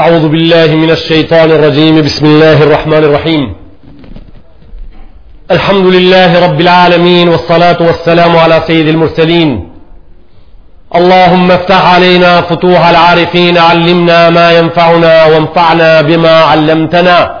أعوذ بالله من الشيطان الرجيم بسم الله الرحمن الرحيم الحمد لله رب العالمين والصلاة والسلام على سيد المرسلين اللهم افتح علينا فتوح العارفين علمنا ما ينفعنا وانفعنا بما علمتنا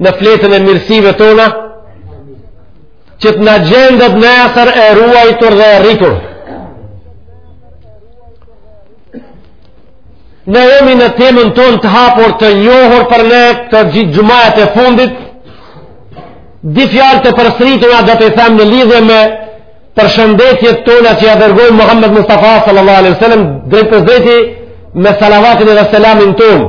në fletën e mirësive tona që të na gjendet nesër e ruajtur dhe e rritur na jemi në temën tonë të hapur të njohur për ne të gjithë xhumajat e fundit dy fjalë të përsëritura do t'i them në lidhe me përshëndetjet tona që ia dërgojmë Muhammed Mustafa sallallahu alaihi wasallam drejtpërsëdrejti me salavatin edhe selamin tonë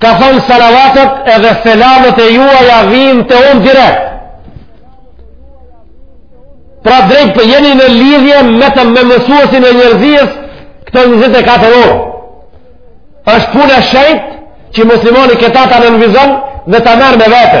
Ka thonë salavatet edhe selamet e juaja vijnë te unë direkt. Pra drejt për po jeni në lidhje me të me mësuesin e njerëzisë këto 24 orë. është punë e shenjtë që muslimani këtë ta nënvizon dhe ta merr me vete.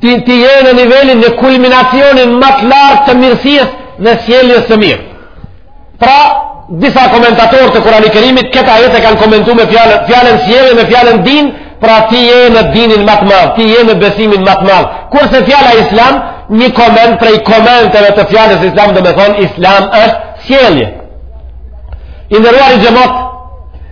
Ti, ti je në nivelin në kulminacionin ma të lartë të mirësisë dhe sjelljes së mirë. Pra, disa komentatorë të Kur'ani Kerimit këtë ajet e kanë komentu me fjalën fjalën sjellje me fjalën din, pra ti je në dinin ma të madh, ti je në besimin ma të madh. Kurse fjala Islam, një koment prej komenteve të fjalës Islam domethonë Islam është sjellje. I nderuari xhemat,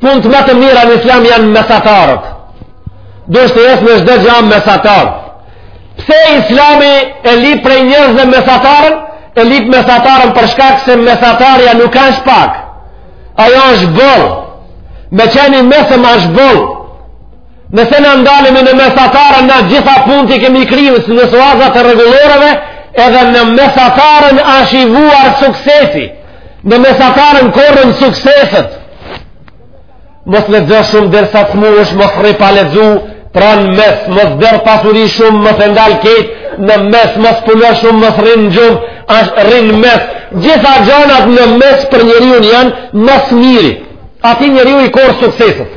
Punët ma të mira në islam janë mesataret. Duhet të jesh në çdo gja mesatar. Pse Islami e lyp prej njerëzve mesataren? E lyp mesataren për shkak se mesatarja nuk asht pak. Ajo është boll. Me qenë i mesëm është boll. Nëse na ndalemi në mesataren na gjitha punët i kemi kry në suazat e rregulloreve, edhe në mesataren është i vuar suksesi. Në mesataren korren sukseset. Mos lexo shumë der sa të mush, mos rri pa lexu, pra në mes, mos derdh pasuri shumë, mos e ndal keq, në mes, mos puno shumë, mos rri në gjumë, ashtë rri në mes. Gjitha gjanat në mes për njeriun janë ma s'miri. Aty njeriu i korr sukseset.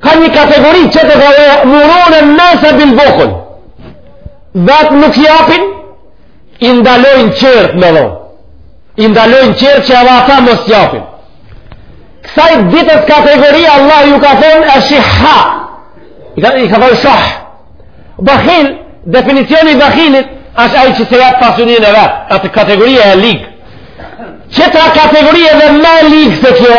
Ka një kategori që ve je'murunen nase bil buhl, vetë nuk japin, i ndalojnë tjerët me dhonë. I ndalojnë tjerët që edhe ata mos japin. Kësaj të dytës kategori Allah ju ka thonë eshihha. I ka, i ka thonë shuhh. Bakhil, definicioni i bakhilit, është ai që s'e jep pasuninë e vet, asht kategori e ligë. Tjetra kategori edhe më e ligë se kjo,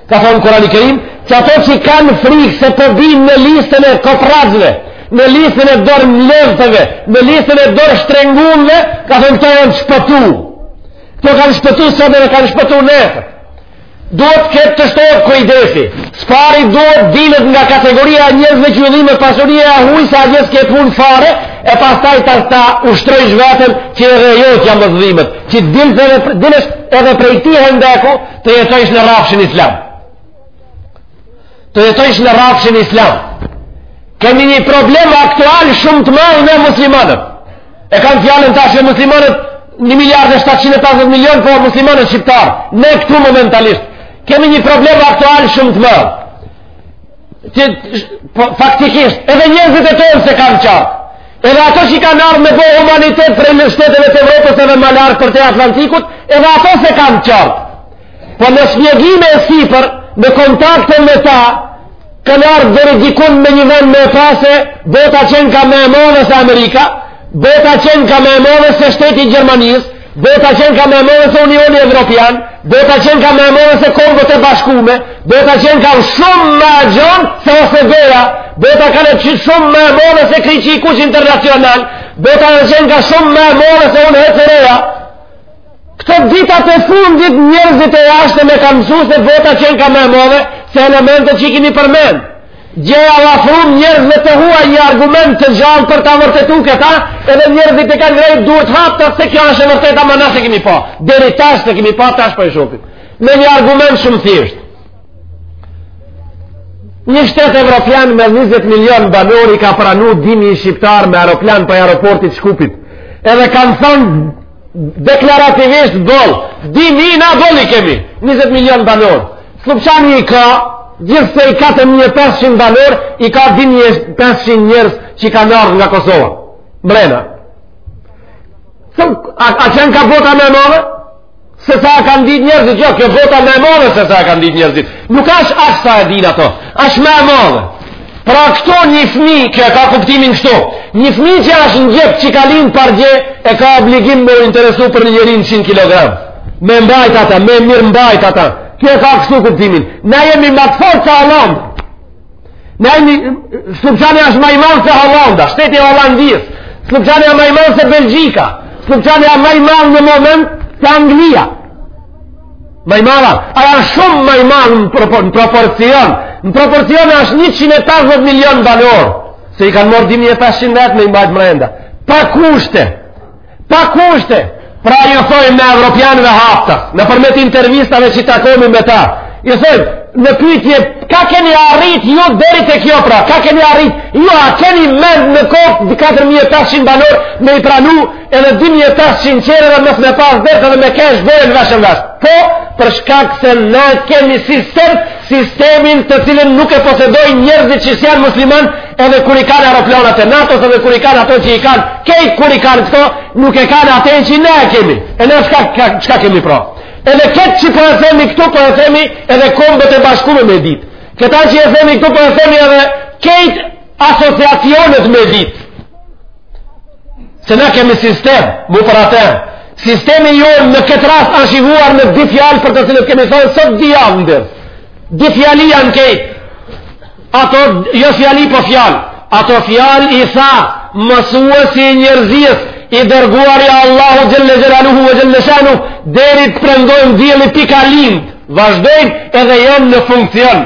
Ka thonë Kurani Kerim, që ato që kanë frikë se po bijnë në listën e koprracëve, në listën e dorëmledhtëve, në listën e dorështrengumve, ka thonë këto janë shpëtu. Këto kanë shpëtu sot edhe kanë shpëtu nesër. Duhet këtu të shtohet kujdesi. S'pari duhet dilet nga kategoria e njerëzve që ju dhimet pasuria e huj se aty s'ke punë fare, e pastaj ta, ta ushtrojsh veten që edhe jotja mos t'dhimet, që dilesh edhe, edhe prej këtij hendeku, të jetojsh në rrafshin islam. Të jetojsh në rrafshin islam. Kemi një problem aktual shumë të madh në muslimanët. E kam fjalën tash se muslimanët 1 miliard e 750 milion po muslimanët shqiptar, ne këtu momentalisht kemi një problem aktual shumë të madh. Që po, faktikisht edhe njerëzit e tonë s'e kanë qartë. Edhe ato që kanë ardhë me bo humanitet prej në shteteve të Evropës edhe më lartë përtej Atlantikut, edhe ato s'e kanë qartë. Po në shpjegime e sipër, në kontakte me ta, kanë ardhë deri dikun me një vend me e pa se bota qenka ma e modhe se Amerika, bota qenka ma e modhe se shteti i Gjermanisë, Bota qenka ma e modhe se Unioni Evropian, bota qenka ma e modhe se Kombet e Bashkume, bota qenka shumë ma e gjonë se OSBE-ja, bota qenka shumë ma e modhe se Kryqi i Kuq internacional, bota qenka shumë ma e modhe se UNHCR-ja. Këto ditët e fundit njerëzit e jashtëm e kanë mësu se bota qenka ma e modhe se elementet që i kimi përmend. Dhe jau ofrum njerëzve të huaj një argument të gjallë për ta vërtetu këta, edhe njerëzit i kanë ngre durt hapta se kjo është e vërteta ama na s'e kimi pa. Deri tash s'e kimi pa tash po e shohim. Me një argument shumë thjesht. Një shtet evropian me 20 milion banorë i ka pranu 2000 shqiptarë me aeroplan prej aeroportit të Shkupit. Edhe kanë thonë Deklarativisht boll, 2000 na boll i kemi, 20 milion banor. Slupçani i ka, gjithsej 4500 banor, i ka 2500 njerëz që kanë ardh nga Kosova mrena. A, a qenka bota ma e madhe se sa e kanë dit njerëzit, jo, kjo bota ma e madhe se sa e kanë dit njerëzit. Nuk ashtë aq sa e dinë ato, ashtë ma e madhe. Pra këtu një fmi, kjo e ka kuptimin kështu, një fmi që ashtë në djep që ka lind pardje, e ka obligim me u interesu për një njeri 100 kg. Me mbajt ata, me mirë mbajt ata. Kjo e ka kështu kuptimin. Na jemi ma të fortë se Holanda. Na jemi, Slupçani ashtë ma i madh se Holanda, shteti i Holandisë. Slupçani ashtë ma i madh se Belgjika. Slupçani ashtë ma i madh në moment se Anglia. Ma i madh, ashtë shumë ma i madh në proporcion, në proporcion ashtë 180 milion banorë, se i kanë morë 2500 vetë me i mbajtë mrenda. Pa kushte, pa kushte, pra i thojmë ne evropianëve hapta, nëpërmjet intervistave që i takomi me ta, i thojmë, në pytje, ka keni arrit ju deri të kjo pra, ka keni arrit, ju a keni mend në kohë 4500 banorë me i pranu, Edhe 2500 qereve mos me pas dert edhe me kesh gojën vesh në vesh. Po, për shkak se na kemi sistem, sistemin të cilin nuk e posedojnë njerëzit që s'janë musliman edhe kur i kanë aeroplanat e NATO edhe kur i kanë ato që i kanë kejt kur i kanë këto nuk e kanë atë që ne e kemi e ne shka, ka, shka kemi pra edhe këtë që po e themi këtu po e themi edhe kombet e bashkume me dit këta që e themi këtu po e themi edhe kejt asociacionet me dit Se na kemi sistem, mu për atë, sistemi jonë në këtë rast ash i vuar në di fjalë për të cilët kemi thanë sot di javë në ders. Di fjali janë kejt. Ato, jo fjali po fjalë. Ato fjalë i tha mësuesi i njerëzies i dërguari i Allahut xhelle xhelaluhu ve xhelle shanuhu deri të prendojnë dielli pi ka lind. Vazhdojnë edhe janë në funksion.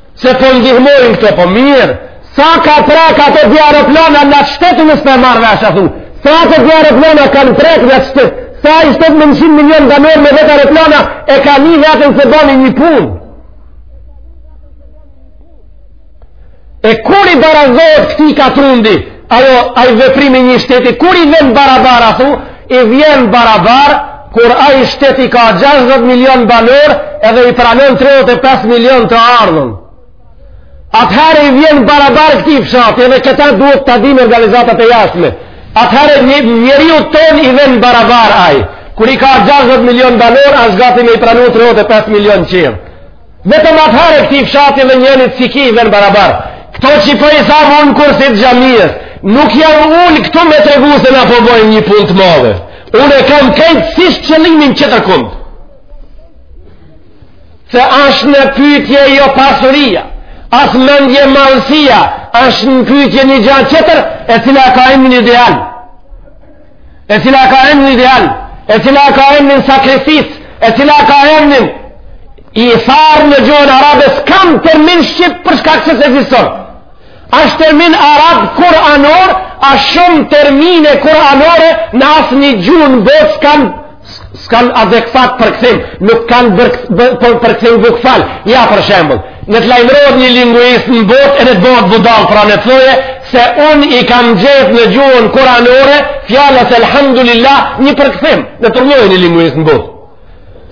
Se po ndihmojnë këto, po mirë, sa ka prek ato di aeroplana në atë shtet nëse e marr vesh ashtu, sa ato di aeroplana kanë prek në atë shtet, sa i shtet me njëqind milion banorë me vetë aeroplana, e ka ni veten se bani një punë. E kur i barazohet këtij katundi, ajo, ai veprim i një shteti, kur i vjen barabar ashtu, I vjen barabar kur ai shtet i ka 60 milion banorë edhe i pranon 35 milion të ardhun. Atëherë i vjen barabar këtij fshati edhe këta duhet ta dinë organizatat e jashtme. Atëherë një, njeriut tonë i vjen barabar ai. Kur i ka 60 milion banorë, asht gati me i pranu 35 milion qerë. Vetëm atëherë e këtij fshati dhe njenit si ki i vjen barabar. Këto që po i tham unë n'kursi t'xhamijes, nuk jam ul këtu me tregu se na po bojmë një punë të madhe. Unë e kam krejtësisht qëllimin qetërkund. Se ashtë në pytje jo pasuria, as mendjemadhësia, ashtë në pytje një gja qetër, e cila ka emnin ideal. e cila ka emnin ideal, e cila ka emnin sakrificë, e cila ka emnin ithar në gjuhën arabe, s'kam termin shqip për shkak se s'ekziston. Ashtë termin arab kuranor, ashtë shumë termine kuranore, në asnjë gjuhë në botë s'kan s'kanë adekvat përkthim, nuk kanë përkthim bukval. Ja, për shembul, ne të lajmërohet një linguist në botë, e ne të bohet budall pra ne të thoje, se unë i kam gjet në gjuhën kuranore, fjalës elhamdulillah, një përkthim, ne të urdhnojë një linguist në botë.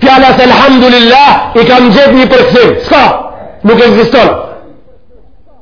Fjalës elhamdulillah, i kam gjet një përkthim. S'ka, nuk e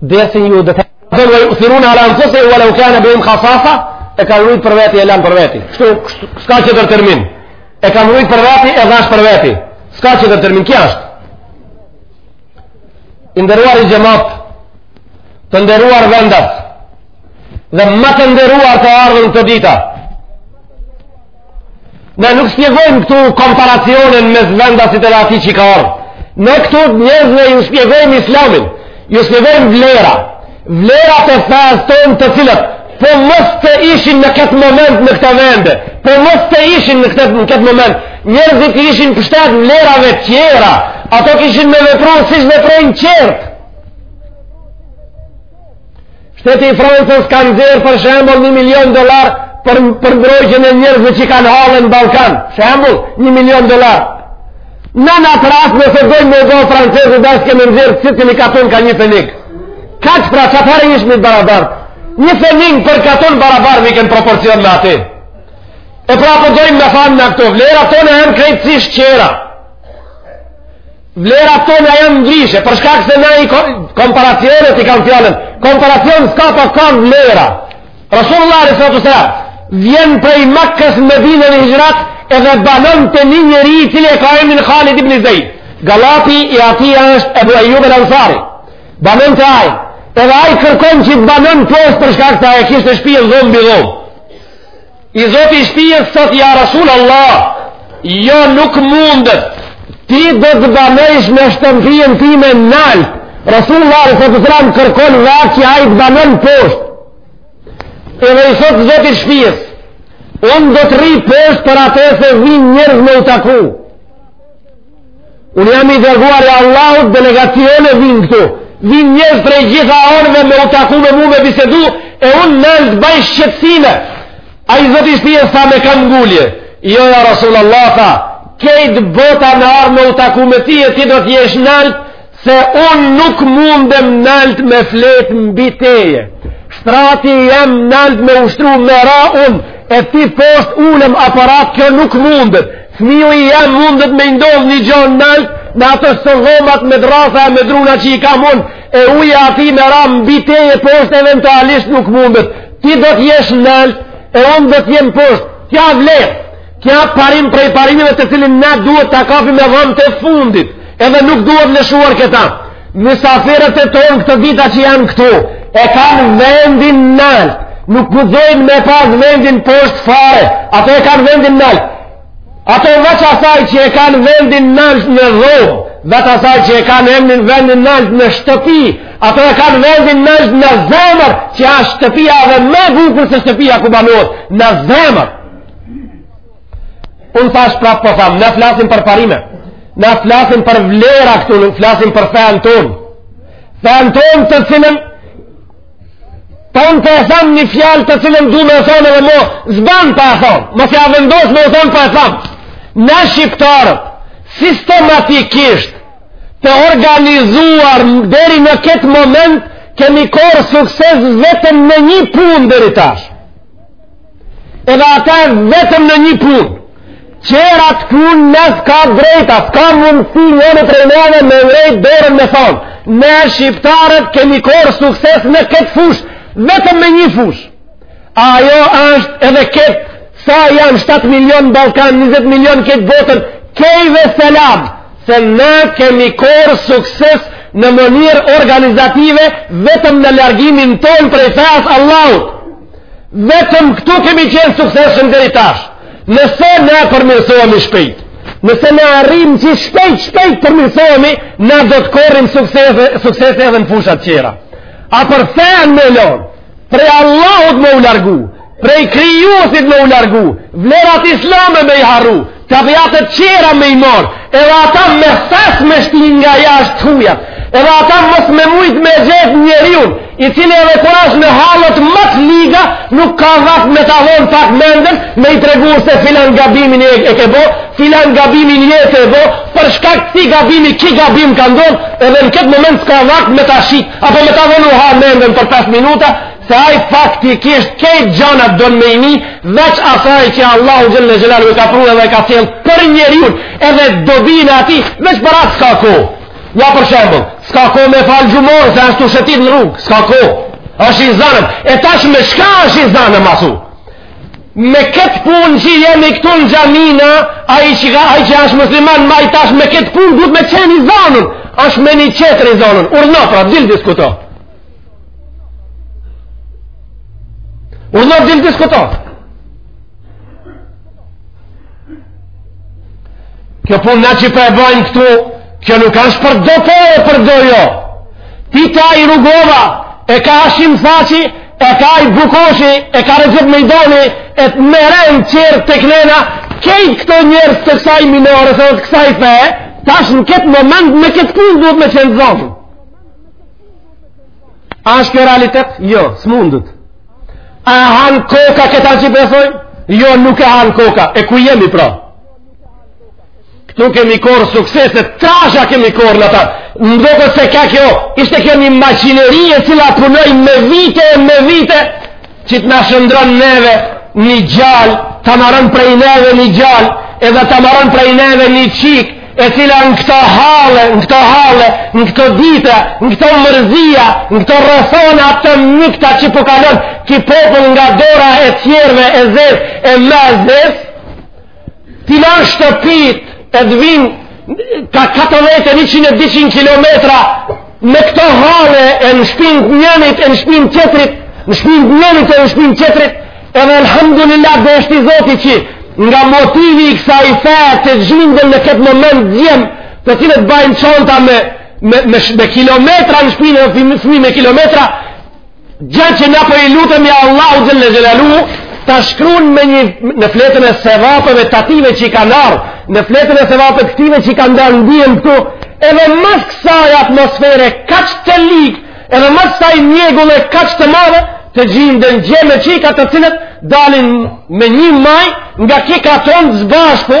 dhe si ju ve ju'thirune ala enfusihim ve leu kane bihim hasasa e kam rujt për veti e lan për veti kështu s'ka tjetër termin e kam rujt për veti edhe asht për veti s'ka tjetër termin kjo është i nderuari xhemat të nderuar vendas dhe ma të nderuar të ardhun këto dita Ne nuk shpjegojmë këtu komparacionin me mes vendasit e atij që ka ardh. Ne këtu njerëzve ju shpjegojmë islamin, ju shpjegojmë vlera. Vlerat e fesë tonë të cilat, po mos të ishin në këtë moment në këto vende, po mos të ishin në këtë, në këtë moment, njerëzit i kishin pshtet vlerave tjera, ato kishin me vepru, si ç'veprojnë tjertë. Shteti i Francës ka nxerr për shembull 1 milion dollar për për mbrojtjen e njerëzve që kanë halle në Ballkan. Shembull, 1 milion dollar. Na në atë rast nëse dojmë me u da francezë duhet me nxirr secili katun ka një fenik. Kaq pra atëherë ishim barabar. Një fenik për katun barabar me kenë proporcion me ati. E pra po dojmë me thanë në këto, vlerat tona janë krejtësisht tjera. Vlerat tona janë ndryshe, për shkak se na i komparacionet i kanë fjalën. Komparacion s'ka pa kanë vlera. Rasulullah alejhi salatu ve selam vjen prej Makkës në Medine në hixhret edhe banon te një njeri i cili e ka emnin Halid ibn Zejd. Llagapi i atij është Ebu Ejub el-Ensari. Banon te ai. Edhe ai kërkon që të banon posht për shkak se ai e kishte shpijen dhomë mbi dhomë. I zoti i shpijes thot ja rasul Allah, jo nuk mundet, ti do të banojsh në shtëpinë time nalt, rasul Allah alejhi salatu selam kërkon nga ai që ai të banon poshtë, edhe i thot zotit shpijes, unë do të rri poshtë për atë se vijnë njerëz me u taku, Unë jam i dërguar i Allahut delegacione vijnë këtu. Vijnë njerëz prej gjitha anëve me u taku me mu me bisedu e unë nalt baj shqetsime. Ai zoti i shpijes tha me këmbëngulje. Jo ja Rasul Allah tha, krejt bota me ardh me u taku me ti e ti do t'jesh nalt Se unë nuk mundem nalt me flet mbi teje. Shtrati jem nalt me ushtru me ra unë, e ti posht ulem aparat kjo nuk mundet. Fmiu i jem mundet me ndodh një gja nalt, në ato dhomat me drrasa e me druna që i kam unë, e uja ati me ra mbi teje posht eventualisht nuk mundet. Ti do t'jesh nalt, e unë do t'jem posht. Kjo vlerë. Ki a parim prej parimeve të cilin ne duhet ta kapim me dham të fundit, edhe nuk duhet lëshuar këta. Mysafirët e tonë këto ditë që janë këtu, e kanë vendin nalt, nuk guxojnë me pas vendin poshtë fare, ato e kanë vendin nalt. Ato e veç asaj që e kanë vendin nalt në dhomë, veç asaj që e kanë emnin vendin nalt në shtëpi, ato e kanë vendin nalt në zemër, që a shtëpia edhe ma e bukur se shtëpia ku banohet, në zemër. Unë thash prapë po tham, na flasim për parime, na flasim për vlera këtu, na flasim për fenë tonë. Fenë tonë të cilën, po unë t'e tham një fjalë të cilën du me e thonë edhe mo s'ban pa e thonë, masi e vendosa me e thonë po e tham. Na shqiptarët, sistematikisht, të organizuar deri në këtë moment, kemi korrë sukses vetëm në një punë deri tash. Edhe ata vetëm në një punë. Qerat punë ne s'ka drejtë, s'ka mundësi njani prej neve me ngrejt dorën me thonë. Ne shqiptarët kemi korrë sukses në këtë fushë, vetëm në një fushë. Ajo është edhe këtë, sa janë 7 milion Ballkan, 20 milion kejt botën, kejtve selam, se ne kemi korrë sukses në mënyrë organizative vetëm në largimin tonë prej fejës Allahut. Vetëm këtu kemi qenë suksesshëm deri tash. Nëse ne përmirësohemi shpejt, nëse ne arrim që shpejt, shpejt përmirësohemi, ne do të korrim suksese, suksese edhe në fushat qera. A për fenë me lon, prej Allahut me u largu, prej Krijuesit me u largu, vlerat islame me i harru, Tabijatet qera me i marrë, edhe ata me thes me shti nga jashtë të huja, edhe ata mos me mujtë me gjet njeriun, i cili edhe kur është në hallet ma të liga, nuk ka vakt me ta dhon pak mendën, me i tregu se filan gabimin e, e ke bo, filan gabimin e ke bo, për shkak të këti gabimi, ki gabim ka ndodhë, edhe në këtë moment s'ka vakt me ta shit, apo me ta dhon u ha mendën për 5 minuta, se ai faktikisht këto gjëra do të mëni veç asaj që Allahu xhele xhelaluhu e ka pru dhe ka thënë për njeriu edhe dobinë aty veç për atë s'ka kohë ja për shembull s'ka kohë me fal xhumanë se ashtu shetit në rrugë s'ka kohë është i zanëm e tash me shka është i zanëm asu me këtë punë që jemi këtu në xhami na ai që, ai që është musliman ma i tash me këtë punë duhet me qenë i zanëm është me një qetër i zanëm urdhno pra dil diskuto Urdhno dil diskuto. Kjo punë na që po e bajmë këtu, kjo nuk është për do po e për do jo. Ti ta i Rugova, e ka Hashim Thaçi, e ka i Bukoshi, e ka Rexhep Mejdani, e të merren qërë të kënena, krejt këto njerëz të kësaj minore, të kësaj fe, tash në këtë moment me këtë punë duhet me qenë zonë. A është kjo realitet? Jo, s'mundet. A hanë koka këta që besojnë? Jo, nuk e hanë koka. E ku jemi pra? Këtu kemi korr sukseset, pra shka kemi korr në ta. Më doket se ka kjo, ishte kjo një maqineri e cila punoi me vite e me vite, që të na shndërron neve një gjalë, ta marrën prej neve një gjalë, edhe ta marrën prej neve një qikë, e cila në këto halle, në këto halle, në këto dita, në këto mërzia, në këto rrethona të mykta që po kalon, ki popull nga dora e tjerve e zezë, e më zezë, T'i lanë shtëpitë e t'vijnë ka 40, 100, 200 km me këto halle e në shpin njënit e në shpin qetrit, në shpin njënit e në shpin qetrit, edhe alhamdulillah deshti Zoti që nga motivi i kësaj fe të gjinden në këtë moment djem, të cilët bajnë çonta me, me, me, me kilometra në shpinë, dhe fëmi me kilometra, gjë që na po i lutemi ja Allahu xhelle xhelaluhu, ta shkruan me një në fletën e sevapëve t'ative që i kanë ardhur, në fletën e sevapëve këtive që i kanë dalë ndihmë këtu, edhe mas kësaj atmosfere kaq të ligë, edhe mas kësaj mjegulle kaq të madhe, të gjinden gjem e çika të cilët dalin me një maj nga ki katon s'bashku,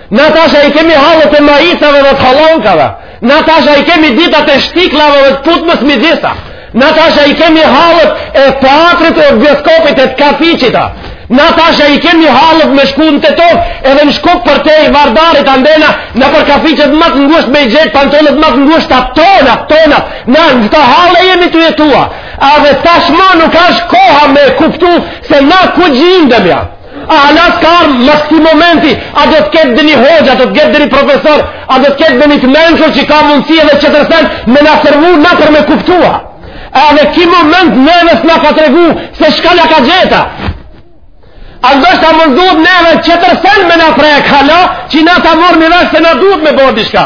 Na tash a i kemi hallet e majicave dhe të hallonkave. Na tash a i kemi ditat e shtiklave dhe të putmës mi disa. Na tash a i kemi hallet e teatrit e bioskopit e të kafiqit, a. Na tash a i kemi hallet me shku në Tetovë edhe në Shkup përtej Vardarit andena nëpër kafiqet më të ngusht me i gjetë pantonet më të ngusht atë tonat, tonat. Na në këto halle jemi tu jetu, a. A dhe tash ma nuk ashtë koha me kuptu se na ku gjindemi, a. A ala s'ka ardhë ki momenti, a do të ketë ndonjë hoxhë, a do të ketë ndonjë profesor, a do të ketë ndonjë të mençur që ka mundësi edhe qetër sen me na servu na për me kuptua. A edhe ki moment neve s'na ka tregu se shka na ka gjet, a. A ndoshta mos duhet neve qetër sen me na prek hala që na ta marrim vesht se na duhet me bërë dishka.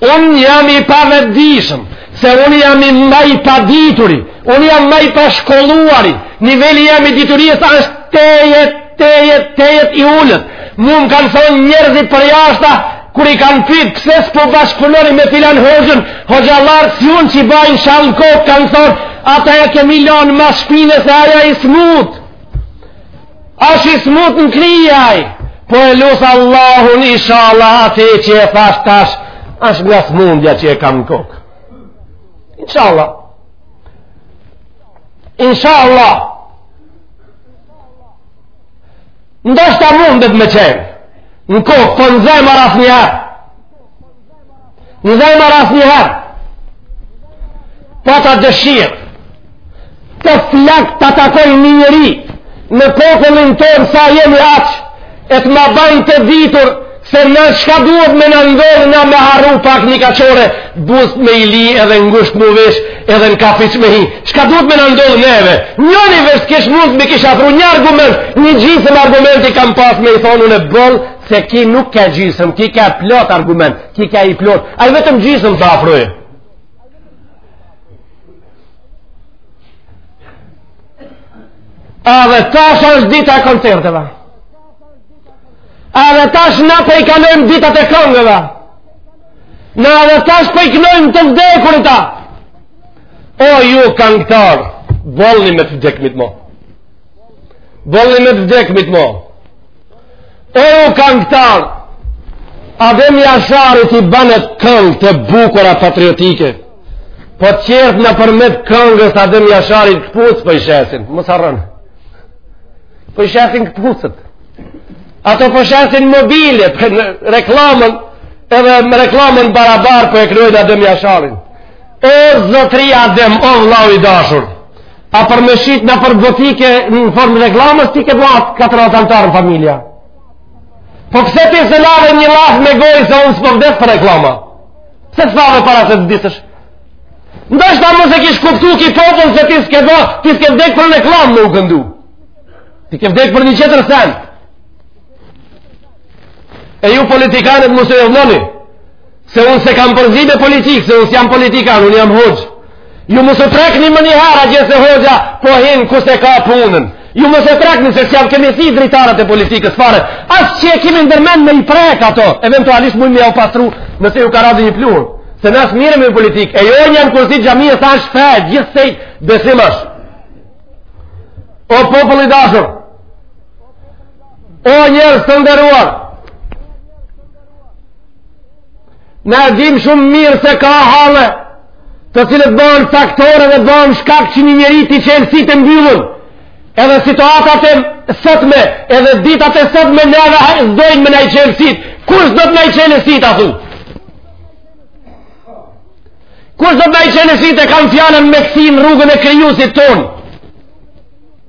Unë jam i pavedijshëm, se unë jam i ma i padituri, unë jam ma i pashkolluari, niveli jem i diturisë është tejet, tejet, tejet i ulët. Mu më kanë thonë njerëzit përjashta, kur i kanë pytë, pse s'po bashkëpunon me filan hoxhën, hoxhallarë, si unë që i bajnë shall në kokë, kanë thonë, ata e kemi lanë mas shpine se ai a i smutë. Asht i smut në krye, po e lus Allahun inshallah atë që e thash tash, asht nga smundja që e kam në kokë. Inshallah. Inshallah. Ndoshta mundet me qenë, në kokë, po në zemë asnjë Në dhe më rrasë një herë, pata dëshirë të flaktë të takoj një njeri, në popullin tonë sa jemi aqë, e të ma bajnë të ditur, se na çka duhet me na ndodh, na me harru pak një kaçorre, buzë me i li edhe ngusht m'u vesh, edhe në kafiç me hi, çka duhet me na ndodh neve, njëri veç të kish mund të më kish afru një argument, një gjysëm argumenti kam pas me i thon unë boll, Se ki nuk ka gjysëm, ki ka plot argument, ki ka i plot. Ai vetëm gjysëm të afrojë. Edhe tash është dita e koncerteve. Edhe tash na po i kalojmë ditat e kangëve. Na edhe tash po i knojmë të vdekurit. O ju kangtarë, bollni me të vdekmit mo. Bollni me të vdekmit mo. O ju kangtarë, Adem Jasharit i banët këngë të bukura patriotike, po të qesin nëpërmjet këngës Adem Jasharit këpucët po i shesin, mos harro. Po i shesin këpucët. Ato po shesin mobilje, për reklamën, edhe me reklamën barabar po e krijojnë Adem Jasharin. O zotri Adem, o vllau i dashurë. A për me u shit nëpër butike në formë reklame ti ke dhanë krejt anëtarët e familjes. Po pse ti se le një llaf me gojë se unë s'po vdes për reklama? Pse s'fole para se të vdisësh? Ndoshta mos e kish kuptu ky popull se ti s'ke do, ti s'ke vdek për reklam me u këndu. Ti ke vdek për një qetër sen. E ju politikanët mos u lëndoni. Se unë s'e kam përzi me politikë, se unë s'jam politikan, unë jam hoxhë. Ju mos u prekni menjëherë se hoxha po hinë ku s'e ka punën. Ju mos u prekni se s'jua kemi msy dritarët e politikës fare. As që e kemi ndërmen me i prek ato, eventualisht mund me ja u pastru nëse ju ka ra një pluhur. Se në s'u mirret me politikë, e ajo nuk na kurse, xhami e s'ash fe, gjithsejt, besim asht. O popull i dashur, o njerëz të nderuar, Na e dim shumë mirë se ka halle të cilët bëhen faktorë edhe bëhen shkak që një njeri t'i çelë sytë e mbyllun edhe situatat e sotme edhe ditat e sotme në edhe s'dojnë me na i çelë sytë kush do të na i çelë sytë a thu kush do të na i çelë sytë e kam fjalën me kthy në rrugën e krijuesit tonë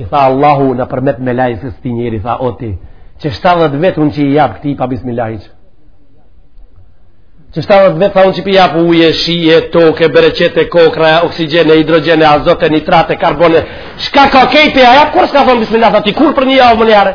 I tha Allahu nëpërmjet melajqes këtij njeri, tha o ti, qe 70 vjet unë që i jap këtij pa bismillah hiç. Qe 70 vjet tha unë që i jap ujë e shi e tokë e bereqete, kokrra, oksigjene, hidrogjene, azote, nitrate, karbone, shka ka kejt p'ja jap, kurrë s'ka thonë bismillah, tha ti kur për një javë më njëre.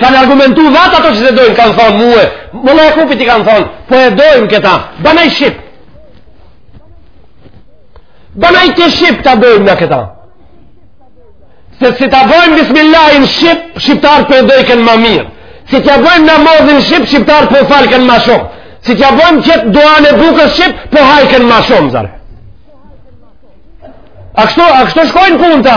Kanë argumentu edhe ato që s'e dojnë, kanë thonë mue. Mulla Jakup i kanë thonë, po e dojmë këta, banaj shqip. Banaj ti shqip ta dojmë na këta. Se si ta bojmë bismillahin shqip, shqiptarët po e dojken ma mirë. Si t'ja bojmë namazin shqip, shqiptarët po falken ma shumë. Si t'ja bojmë qëtë doanë e bukës shqip, po hajken ma shumë, zare. A kështu, a kështu shkojnë punët a?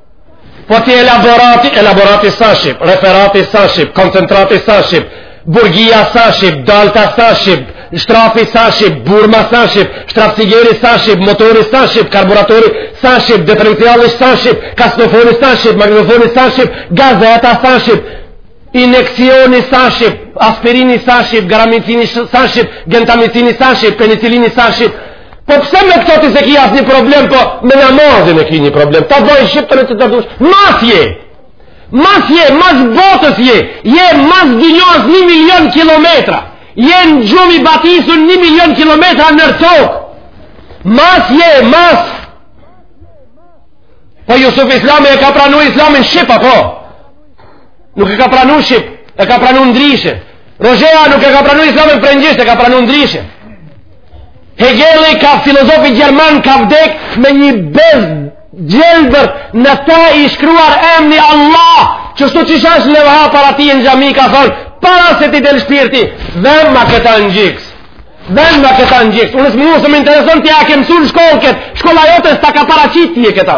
Po ti elaborati, elaborati sa shqip, referati sa shqip, koncentrati sa shqip, burgia sa shqip, dalta sa shqip, shtrafi sa shqip, burma sa shqip, shtraf sigeri sa shqip, motori sa shqip, karburatori sa shqip, deferenciali sa shqip, kasnofoni sa shqip, magnofoni sa shqip, gazeta sa shqip, injeksioni s'a shqip, aspirini s'a shqip, garamicini s'a shqip, gentamicini s'a shqip, penicilini s'a shqip. Po pse me këto ti s'e ki asnjë problem, po me namazin e ki një problem. Ta bësh shqip të në të të dush. Mas je! Mas je, mas botës je! Je mas dynjasë një milion kilometra! Je në gjumë i batisur një milion kilometra nër tokë! Mas je, mas! Po Jusuf Islami e ka pranu Islamin shqip, apo! Nuk e ka pranu Shqip, e ka pranu ndryshe. Rozheja nuk e ka pranu islamin frëngjisht, e ka pranu ndryshe. Hegeli ka filozofi gjerman ka vdek me një bez të gjelbër në ta i shkruar emni Allah, qështu qysh asht levha para tij në xhami ka thonë, para se t'i del shpirti, vema këta në gjyks. Vema këta në gjyks. Unë s'mu s'më intereson ti a ke mësu në shkollë këtë, shkolla jote s'ta ka paraqit ty këta.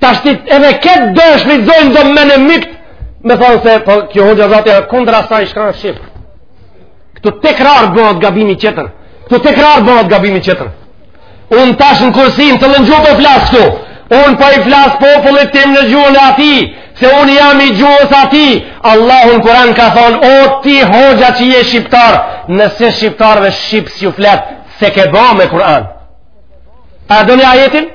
Tashti edhe ketë e shfrytëzojnë do munafikët, me thonë se po, kjo hoxha zaten kundra asaj shka â shqip. Këtu tekrar bëhet gabimi tjetër. Këtu tekrar bëhet gabimi tjetër. Unë tash në kursi n'cilën gjuhë po flas këtu. Unë po i flas popullit tim në gjuhën e atij, se unë jam i gjuhës atij. Allahu n'kuran ka thonë, o ti hoxha që je shqiptar, nëse shqiptarve shqip s'ju flet, s'e ke ba me kuran. A doni ajetin?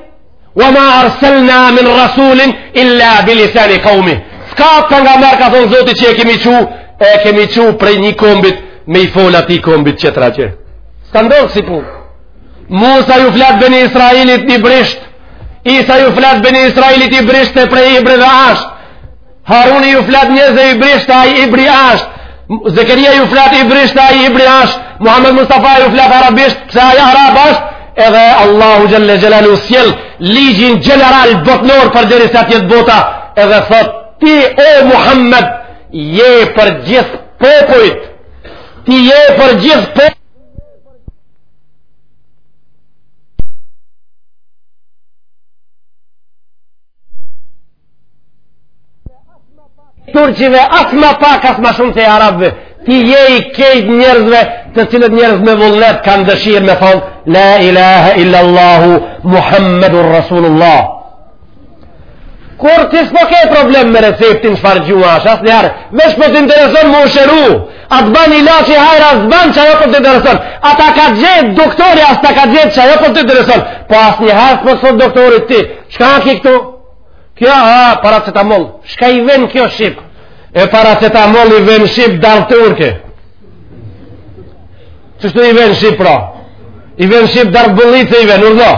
Wa ma arselna min rasulin illa bilisani kaumi. S'ka pejgamer ka thonë zoti që e kemi çu, e kemi çu prej një kombit me i fol atij kombit qetër qe. S'ka ndodh ksi pune. Musa ju flet beni Israilit ibrisht, Isa ju flet beni Israilit ibrisht e prej ibrive asht, Haruni ju flet njerëzve ibrisht ai ibri asht. Zekeria ju flet ibrisht ai ibri asht. Muhammed Mustafa ju flet arabisht, pse ai arab asht? Edhe Allahu xhelle xhelaluhu sjell ligjin gjeneral botnor përderisa t'jet bota, edhe thot ti o Muhammed je për gjithë popujt. Ti je për gjithë popujt. Turqve as ma pak as ma shumë t'arabëve ti je i kejt njerëzve të cilët njerëz me vullnet kanë dëshirë me thonë La ilaha illa Allahu Muhammedur Rasulullah Kur ti s'po ke problem me receptin çfarë gjuhe është as njëherë veç po të intereson me u shëru a të ban ilaçi hajr a s'të ban qajo po të intereson a ta ka gjet doktori a s'ta ka gjet qajo po të intereson po asnjëherë s'po i thu doktorit ti çka ki këtu Kjo, a, paracetamol. Çka i vjen kjo shqip? E paracetamol i vjen shqip darhatërke. Qështu i vjen shqip, pra? I vjen shqip darhabllicë i vjen, urdhno.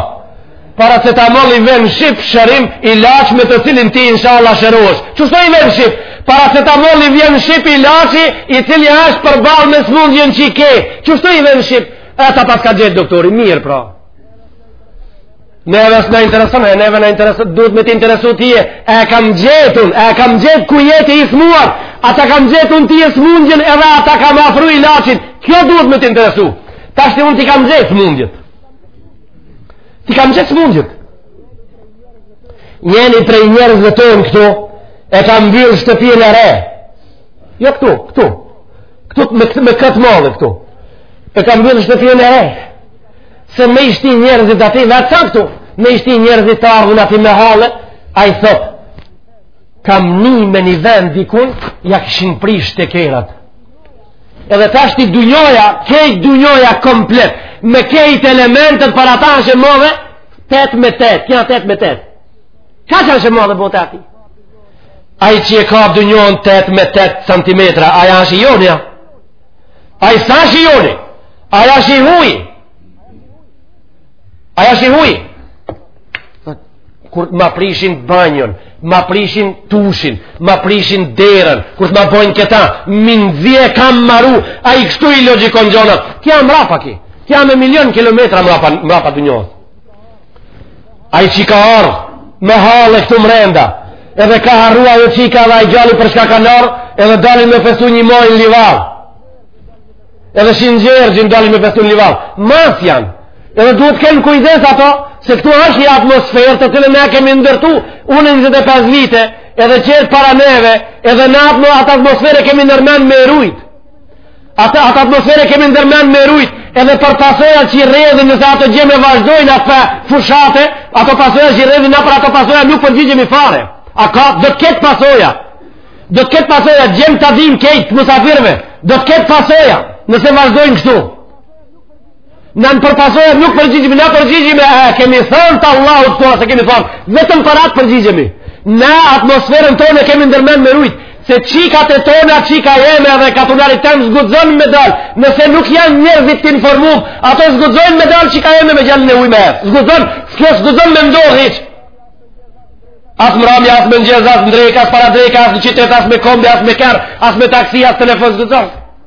Paracetamol i vjen shqip shërim ilaç me të cilin ti inshallah shërohesh. Qështu i vjen shqip? Paracetamol i vjen shqip ilaçi i cili asht përballë me smundjen që e ke. Qështu i vjen shqip? A ta paska gjet doktori, mirë, pra. Neve s'na intereson, e neve na intereson, duhet me të interesu tye, a e kam gjetun, a e kam gjet ku je ti i smuar, a ta kam gjetun tye smundjen edhe a ta kam afru ilaçin, kjo duhet me të interesu. Tashti unë t'i kam gjet smundjet. T'i kam gjet smundjet. Njeni prej njerëzve tonë këtu, e ka mbyll shtëpinë e re. Jo këtu, këtu. Këtu me, me këtë madhe këtu. E ka mbyll shtëpinë e re. se me i shti njerëzit aty dhe sa këtu me i shti njerëzit të ardhun aty me halle ai thot kam nu me një vend dikun ja kishin prish tekerat edhe tashti dynjoja kejt dynjoja komplet me kejt elementet për ata asht e madhe tet me tet qa tet me tet kaq asht e madhe bota e tij ai që e kap dynjon tet me tet centimetra ai është i joni Ai s'ashtë i joni? Ai ashtë i huj? Ai ashtë i huj? Kur t'ma prishin banjon, ma prishin tushin, ma prishin derën, kur t'ma bojnë këta, mirë edhe kam maru, ai kështu i logikon gjanat, kja mrapa ky, kja me milion kilometra mrapa, mrapa dunjasë. Ai që ka ardhur me hall këtu mrenda, edhe ka harrua ajo çika edhe ai djali për shka ka ardhë, edhe dalin me festu një mojnë livadh. Edhe Shëngjergjin dalin me festu në livadh. Mas janë. Edhe duhet të kemë kujdes ato, se këtu është një atmosferë të cilën ne kemi ndërtu, unë në 25 vite, edhe tjerë para neve, edhe në atë atmosferë kemi ndërmen me rujtë. Atë atmosferë kemi ndërmend me rujt, edhe për pasoja që rrjedhin nëse ato gjem e vazhdojnë atë fushatë, ato pasoja që rrjedhin na për ato pasoja nuk përgjigjemi fare. A ka do të ketë pasoja? Do të ketë pasoja gjem ta dim kejt musafirëve. Do të ketë pasoja nëse vazhdojnë kështu. Na për pasojat nuk përgjigjemi, na përgjigjemi, e, kemi thënë te Allahu të tua, se kemi thënë, vetëm për atë përgjigjemi. Na atmosferën tonë e kemi ndërmen me rujtë, se çikat e tona, çika jeme dhe katunarit tem s'guxon me dalë, nëse nuk janë njerëzit të informum, ato s'guxon me dalë çika jeme me djalin e huj me, s'guxon, kjo s'guxon me ndodh hiç, as mbramje, as mëngjes, as në drekë, as paradrekë, as në qytet, as me kombi, as me kerr, as me taksi, as telefon, s'guxon.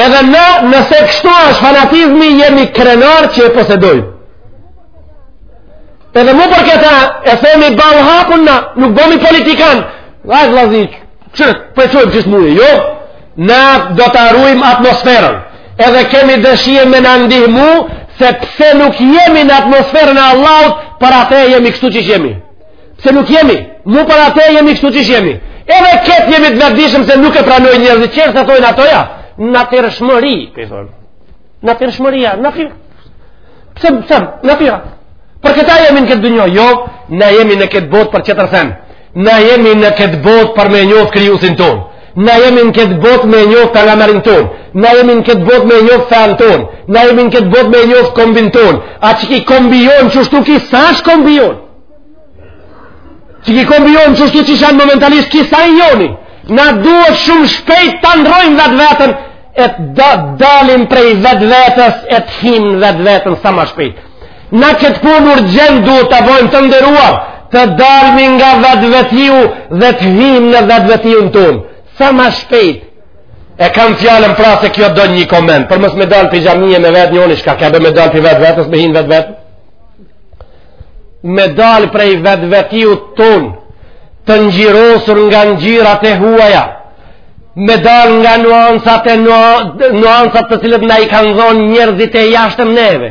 Edhe na nëse kështu është fanatizmi jemi krenar që e posedojmë. Edhe mu për këta e themi ballëhapun na, nuk bajmë politikan. Vajtë lazi, që për e qojmë qështë muje, jo? Na do ta rujmë atmosferën. Edhe kemi dëshirë me na ndihmu, sepse nuk jemi në atmosferën e Allahut, për ate jemi kështu që jemi. Se nuk jemi, mu për atë jemi kështu që jemi. Edhe ketë jemi të vetëdishëm se nuk e pranoj njerë dhe tjerë se thojnë atoja, në të rëshmëri, për i thonë. Në të rëshmëria, në të Pse më pësëm, në të Për këta jemi në këtë dunja, jo, na jemi në këtë botë për tjetër sen. Na jemi në këtë botë për me njofë krijuesin tonë. Na jemi në këtë botë me njofë pejgamerin tonë. Na jemi në këtë botë me njofë fenë tonë. Na jemi në këtë botë me njofë kombin tonë. A që ky kombi jonë, kështu ky, s'ashtë kombi jonë? që ky kombi jonë qështu qysh ashtë momentalisht ky s'a i joni na duhet shumë shpejt ta ndrrojmë vetveten e të dalim prej vetvetes e të hijmë n'vetveten sa ma shpejt na këtë punë urgjent duhet ta bojmë të nderuar të dalmi nga vetvetiu dhe të hijmë në vetveten tonë sa ma shpejt e kam fjalën pra se kjo do një koment për mos me dalë prej xhamie me vetë njoni shka qe be me dalë prej vetvetes me hi n'vetveten me dalë prej vetvetit tonë të ngjyrosur nga ngjyrat e huaja me dalë nga nuancat e nuancat të cilat na i kanë dhanë njerëzit e jashtëm neve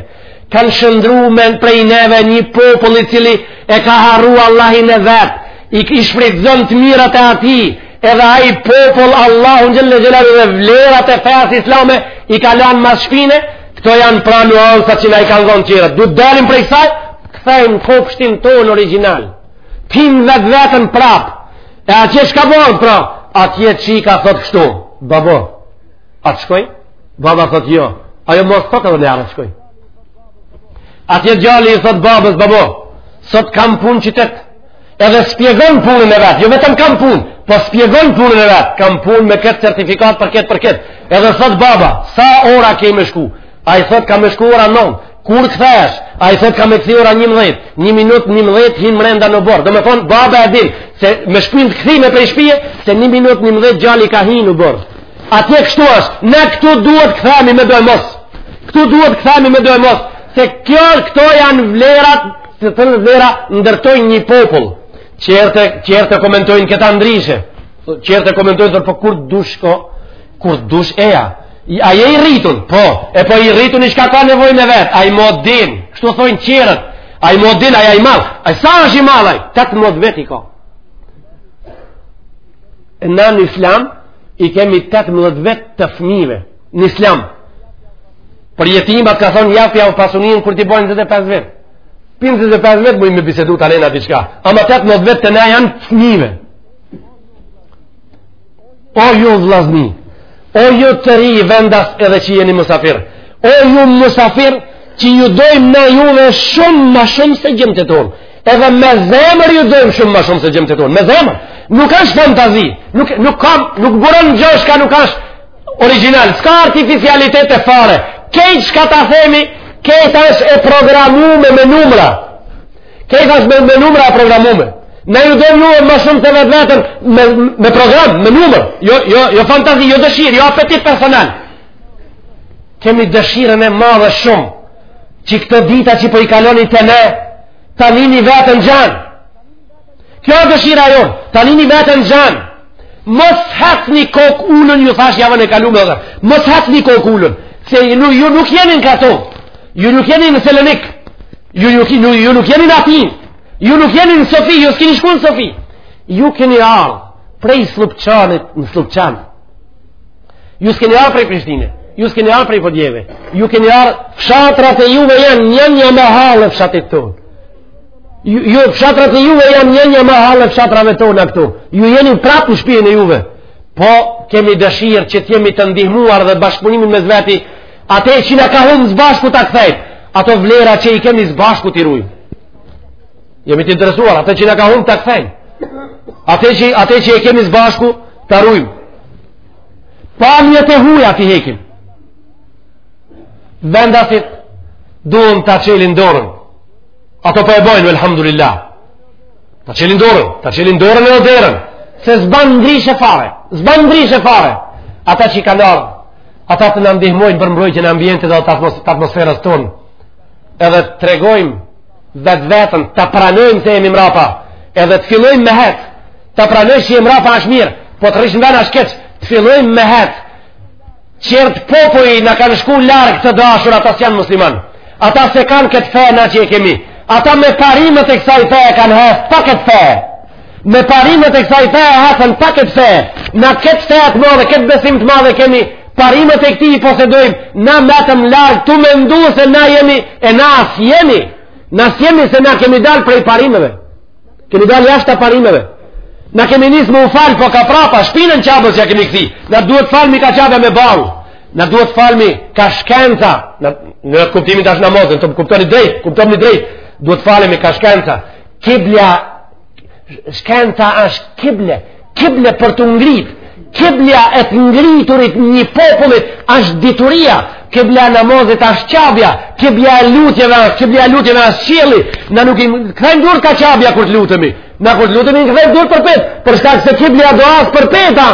kanë shndërru me në prej neve një popull i cili e ka harru Allahun e vet i, i shfrytëzon të mirat e atij Edhe ai popull Allahu xhelle xhelalu dhe vlerat e fesë islame i ka lanë mas shpine, këto janë pra nuancat që na i kanë dhanë tjerët. Duhet dalim prej kësaj, kthehemi kopshtin tonë origjinal. T'jem vetveten prap. E atje çka bon pra? Atje çika thotë kështu. Babo. A shkoj? Baba thotë jo. Ajo mo s'thotë edhe t'shkoj. Atje djali i thotë babës babo. Sot kam punë qytet. edhe shpjegon punën e vet, jo vetëm kam punë, po shpjegon punën e vet, kam punë me këtë certifikatë për këtë për këtë, edhe thotë baba, sa ora ke me shku, ai thotë kam me shku ora nan, kur kthehesh, ai thotë kam me u kthy ora njëmbëdhjetë, një minut n'njëmbëdhjetë, hin mrenda n'oborr, domethonë baba e din, se me shku edhe t'kthyme prej shpije, se një minut n'njëmbëdhjetë djali ka hi n'oborr, atje kështu është, ne këtu duhet kthehemi medoemos, këtu duhet kthehemi medoemos, se kjo këto janë vlerat Këto vlera ndërtojnë një popull, tjerët e, tjerët e komentojnë këta ndryshe, tjerët e komentojnë dhe për po kur dush shko, kur dush eja. A je i rritun? Po, e po i rritun çka ka nevojë me vet, ai mo din, kështu thojnë tjerët, ai mo din, ai i madh, ai sa është i madh ai, tetëmbdhetë vjet i ka. E ne në islam, i kemi 18 vjet fëmijë, në islam për jetimat ka thonë jepjau pasuninë kur t'i bojnë 25 vjet 25 vjet mujnë me bisedu t'ja lamë diçka ama 18 vjet te na janë fëmijë o ju vllazni o ju të ri vendas edhe që jeni musafir o ju musafir që ju dojmë na juve shumë ma shumë se djemtë tonë edhe me zemër ju dojmë shumë ma shumë se djemtë tonë me zemër nuk është fantazi nuk, nuk, kam, nuk buron gjoska nuk është Origjinal, s'ka artificialitete fare. Krejt çka ta themi, krejt është e programume me numra. Krejt është me, me numra e programume. Ne ju dojmë juve ma shumë se vetveten me, me program, me numër. Jo, jo, jo fantazi, jo dëshirë, jo apetit personal. Kemi dëshirën e madhe shumë që këto ditë që po i kaloni te ne, ta nini veten gjanë. Kjo është dëshira jonë, ta nini veten gjanë, mos hecni kokë ulën, ju thashë javën e kalume dhe, mos hecni kokë ulën, se ju, ju nuk jeni këtu, ju nuk jeni në Selenik, ju, ju, ju, ju nuk jeni në Athinë, ju nuk jeni në Sofi, ju s'kini shku në Sofi, ju keni ardh prej Slupçanit në Slupçan, ju s'keni ardh prej Prishtine, ju s'keni ardh prej Podjeve, ju keni ardh fshatrat e juve janë një një mahallë e fshatit tonë, Ju, ju fshatrat e juve janë një një mahallë e fshatrave tona këtu. Ju jeni prapë në shpijen e juve. Po kemi dëshirë që të jemi të ndihmuar dhe bashkëpunimin mes veti, atë që na ka humë s'bashku ta kthejmë, ato vlera që i kemi s'bashku t'i rujmë. Jemi të interesuar, atë që na ka humë ta kthejmë. Atë që, atë që i kemi s'bashku ta rujmë. Pamjet e huja t'i hekim. Vendasit duhen ta çelin dorën. Ato për po e bojnë, elhamdulillah. Ta çelin dorën, ta çelin dorën edhe derën. Se s'ban ndrishe fare, s'ban ndrishe fare. Ata që kanë ardh, ata të na ndihmojnë për mbrojtjen e ambientit dhe të atmosferës tonë. Edhe të tregojmë vetveten, ta pranojmë se jemi mrapa. Edhe të fillojmë me hec, ta pranojmë që jemi mrapa ashtë mirë, po të rrish në ven ashtë keq, të fillojmë me hec. Qertë popuj na kanë shku larg të dashur ata s'janë musliman. Ata s'e kanë këtë fe na që e kemi. Ata me parimet e kësaj feje kanë hec pa këtë fe. Me parimet e kësaj feje hecën pa këtë fe. Na këtë fe të madhe, këtë besim të madh e kemi, parimet e këtij i posedojmë, na metëm larg, tu mendu se na jemi, e na s'jemi. Na s'jemi se na kemi dalë prej parimeve. Kemi dalë jashta parimeve. Na kemi nisë me u falë, po ka prapa, shpinën Qabes ja kemi kthi. Na duhet t'falemi ka Qabja me ballë. Na duhet t'falemi ka shkenca. Në, në kuptimin tash namazin, të më kuptoni drejt, kuptoni drejt. Duhet t'falemi ka shkenca. Kiblja, shkenca është kible. Kible për t'u ngrit, kiblja e të ngriturit një popullit është dituria, kiblja e namazit është Qabja, kiblja e lutjeve është, kiblja e lutjeve është qielli, na nuk i kthejmë durt ka Qabja kur të lutemi, na kur të lutemi i kthejmë durt përpjetë, për shkak se kiblja e duasë përpjeta,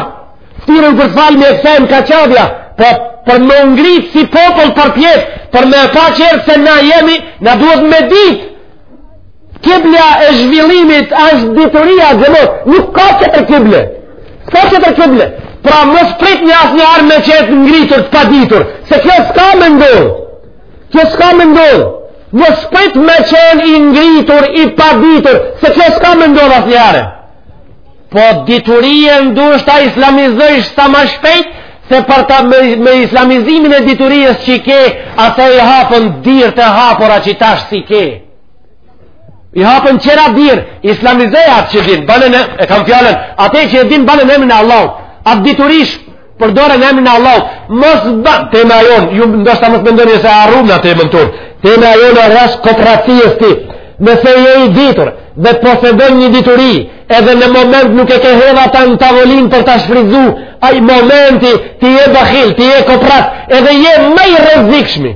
fëtyrën kur të falemi e kthejmë ka Qabja, po për m'u ngrit si popull përpjetë, për me pa qert se na jemi, na duhet me ditë, Kiblja e zhvillimit është dituria xhemat, nuk ka tjetër kible. S'ka tjetër kible. Pra mos prit në asnjëherë me qenë të ngritur, të paditur. Se kjo s'ka me ndodhë. Kjo s'ka me ndodhë. Mos prit me qenë i ngritur, i paditur. Se kjo s'ka me ndodhë asnjëherë. Po diturinë duhesh ta islamizojsh sa më shpejt, se për ta me, me islamizimin e diturisë që i ke, ata i hapen dyer të hapura që tash s'i ke. i hapën qera dirë, islamizoje atë që din, bane në, e kam fjalën, atë që e din bane në emrin e Allahut, atë dituri përdore në emrin e Allahut, mos ban, te me ajon, ju ndoshta mos e mendoni se arrum në te mëntur, te me ajon e rreth koprracisë ti, nëse je i ditur, dhe posedon një dituri, edhe në moment nuk e ke hedh atë në tavolinë për ta shfrytëzu, at moment ti je bahil, ti je koprrac, edhe je ma i rrezikshmi,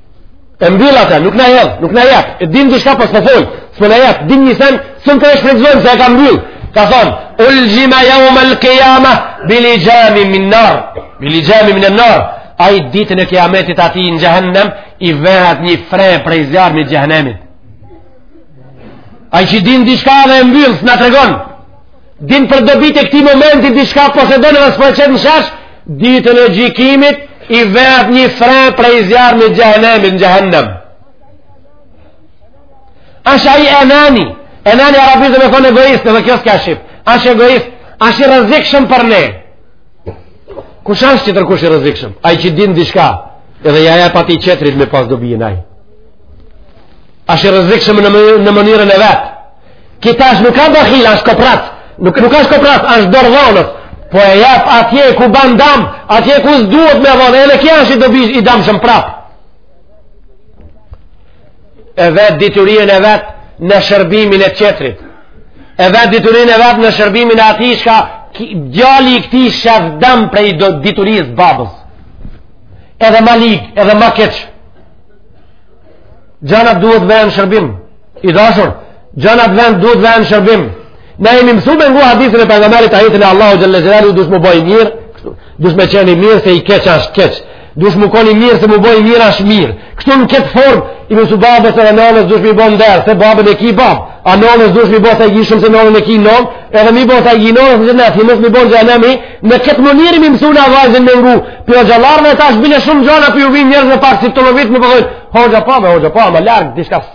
E mbyll atë, nuk na hedh, nuk na jep. E din diçka po s'po fol. S'po na jep, din një sen, s'na po e shpjegon se e ka mbyll. Ka thon, "Ulxhima jeumel kijameti bi lixham min nar." Bi lixham min nar. Ai ditën e kiametit atij në xhehenem i vehet një fre prej zjarmit të xhehenemit. Ai që din diçka edhe e mbyll, s'na tregon. din për dobi të këtij momenti diçka posedon dhe s'po e qet në shesh ditën e gjikimit i vehet një fre prej zjarrmit xhehenemit në xhehenem asht ai enani enani arabisht domethon egoist edhe kjo s'ka shqip asht egoist asht i rrezikshëm për ne kush asht tjetërkush i rrezikshëm ai që din diçka edhe ja jap atij tjetrit me pas dobi dhe ai asht i rrezikshëm në mënyrën e vet Ky tash nuk ka bahil, është koprrac. Nuk, nuk është koprrac, është dorëdhonës. Po e jep atje ku ban dam, atje ku s'duhet me dhon, edhe ky është i dobi i damshëm prap. E vet diturien e vet në shërbimin e tjetrit. E vet diturien e vet në shërbimin e atij shka djali i këtij sheh dam prej diturisë babës. Edhe ma lig, edhe ma keq. Gjanat duhet vënë në shërbim. I dashur, gjanat e veta duhet vënë shërbim. Ne jemi mësu me ngu hadithin e pejgamberit ajetin e Allahut Xhelle Xhelaluhu, duhet me bo mirë, duhet me qenë i mirë se i keq asht keq, duhet me kon i mirë se me bo mirë asht mirë. Kështu në këtë formë, i mësu babës e nënës duhet me i bo nderë, se babën e ki babë, a nënës duhet me i bo se i shumë se nënën e ki nënë, edhe më bojë se i nënës në gjithë nësë, i mësë më bojë gjenemi, në këtë mënyrë me i mësu në vaz me ngu, për o gjallarëve ta shbile shumë gjona për ju vijnë njerëz nga pak si të lovit, më pyesin, hoxha pa me, hoxha pa, më larg,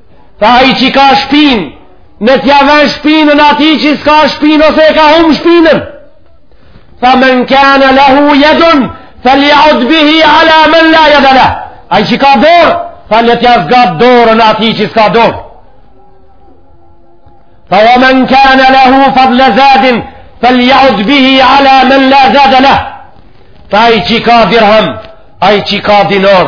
Tha ai që ka shpinë, le t'ia ven shpinën atij që s'ka shpinë, ose e ka hum shpinën. Fe men kane lehu jedun, fel jeud bihi ala men la jede leh. Ai që ka dorë, tha le t'ia zgat dorën atij që s'ka dorë. Tha we men kane lehu fadlu zadin, fel jeud bihi ala men la zade leh. Tha ai që ka dirham, ai që ka dinar,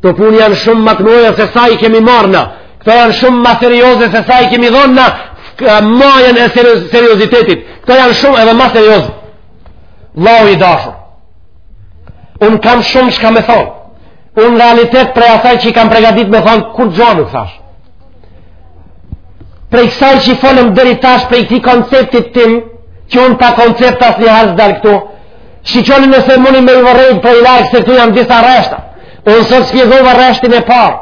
Këto punë janë shumë më të mëdha se sa i kemi marrë na. Këto janë shumë më serioze se sa i kemi dhënë na. majën e seriozitetit. Këto janë shumë edhe më serioze. Vllau i dashur. Un kam shumë çka me thon. Un n'realitet prej asaj që kam përgatitur me thon kurgjo nuk thash. Prej kësaj që folëm deri tash prej këtij konceptit tim, që un pa koncept asnjëherë s'dal këtu, Shikoni nëse muni me i vërejt prej larg se këtu janë disa rreshta. Unë sot shpjegova rreshtin e parë.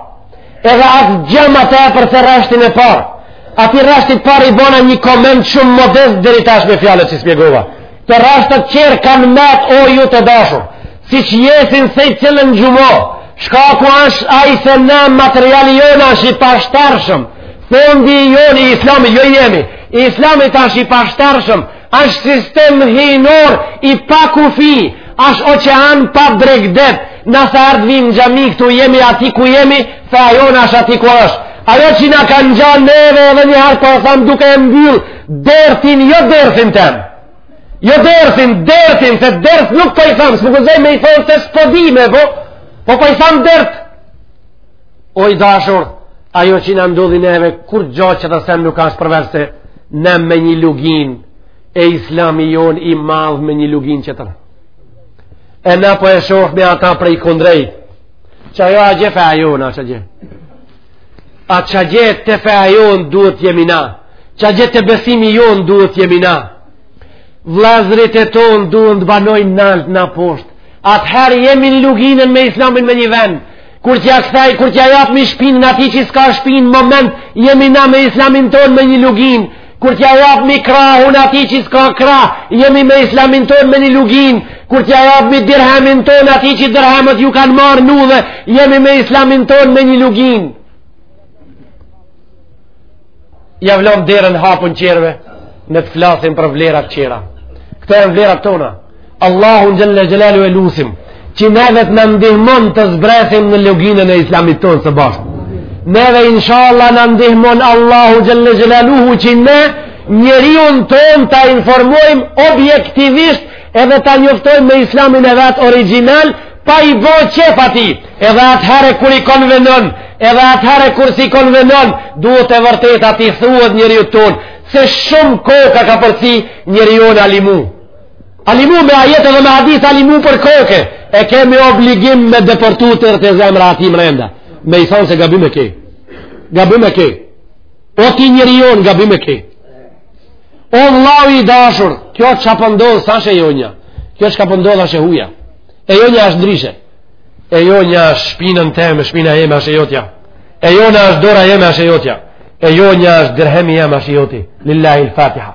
Edhe atë gjysma te e përse rreshtin e parë. Atij rreshtit parë i bona një koment shumë modest deri tash me fjalët që shpjegova. Ato rreshtat qerë kanë metë o ju të dashur. Siç jesin secilën xhuma. Shkaku ashtë ai se në materiali jonë është i pashtershëm. Fondi joni islami, jo i jemi, i islamit është i pashtershëm. Ashtë sistem hyjnor i pakufi, ashtë oqean pa bregdet, nëse ardhim në xhami këtu jemi aty ku jemi, feja jonë ashtë aty ku është. Ajo që na ka ngjanë neve edhe një herë, po e thamë duke e mbyllë, dertin, jo dertin temë. Jo dertin, dertin, se dert nuk po i thamë, s'um guxoj me i thonë se s'po dimë, po, po po i thamë dert. O i dashur, ajo që na ndodhi neve, kurgjo qetër sen nuk ashtë përveç se ne me një luginë, e islami jon i madh me një luginë qetër. E na po e shofmi atë prej kundrejt, që ajo a qe feja jon, a çe qe. A çe qe te feja jon duhet jemi na, çe qe te besimi jon duhet jemi na, vlazrit e ton s'duhet të banojnë nalt na poshtë, atëherë jemi në luginë me islamin me një vend, Kur t'ja kthej, kur t'ja japmi shpinën atij që s'ka shpinë, moment, jemi na me islamin tonë me një luginë, kur t'ja japmi krahun atij që s'ka krah, jemi me islamin tonë me një luginë, kur t'ja japmi dirhemin tonë atij që dirhemët ju kanë marrë udhë, jemi me islamin tonë me një luginë. Ja vlen derën hapun qerve ne të flasim për vlerat qera. Këto janë vlerat tona. Allahun xhele xhelaluhu e lusim, që neve të na ndihmon të zbresim në luginën e islamit tonë së bashkë. Neve, inshallah, na ndihmon Allahu xhele xhelaluhu që ne njeriun tonë ta informojmë objektivisht edhe ta njoftojmë me islamin e vet origjinal, pa i bo qef atij. Edhe atëherë kur i konvenon, edhe atëherë kur s'i konvenon, duhet e vërteta t'i thuhet njeriut tonë, se shumë koka ka, porsi njeriu jonë alimu. Alimu me ajet edhe me hadith alimu për koke, e kemi obligim me depërtu deri te zemra e tij mrenda. Me i thonë se gabim e ke. Gabim e ke. O ti njeriu jonë gabim e ke. O vllau i dashur, kjo që ka po ndodh, po s'asht e jonja. Kjo që ka po ndodh, po asht e huja. E jonja ashtë ndryshe. e jo një është shpinën teme shpina jeme asht e jotja e jo një është dora jeme asht e jotja e jo një është dirhemi jeme asht i joti lillahi il-fatiha